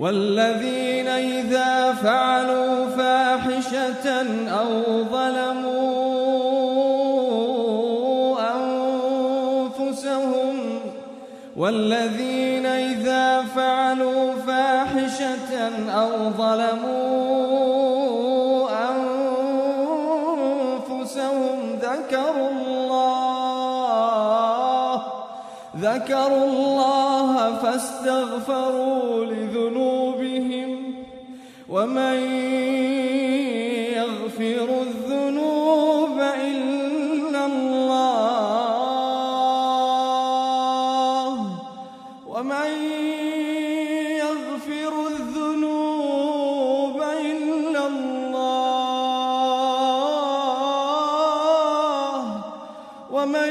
والذين إذا فعلوا فاحشة أو ظلموا أنفسهم والذين إذا فعلوا فاحشة أو ظلموا أنفسهم ذكروا الله ذكروا الله فاستغفروا لذنوبهم ومن يغفر الذنوب إلا الله ومن يغفر الذنوب إلا الله ومن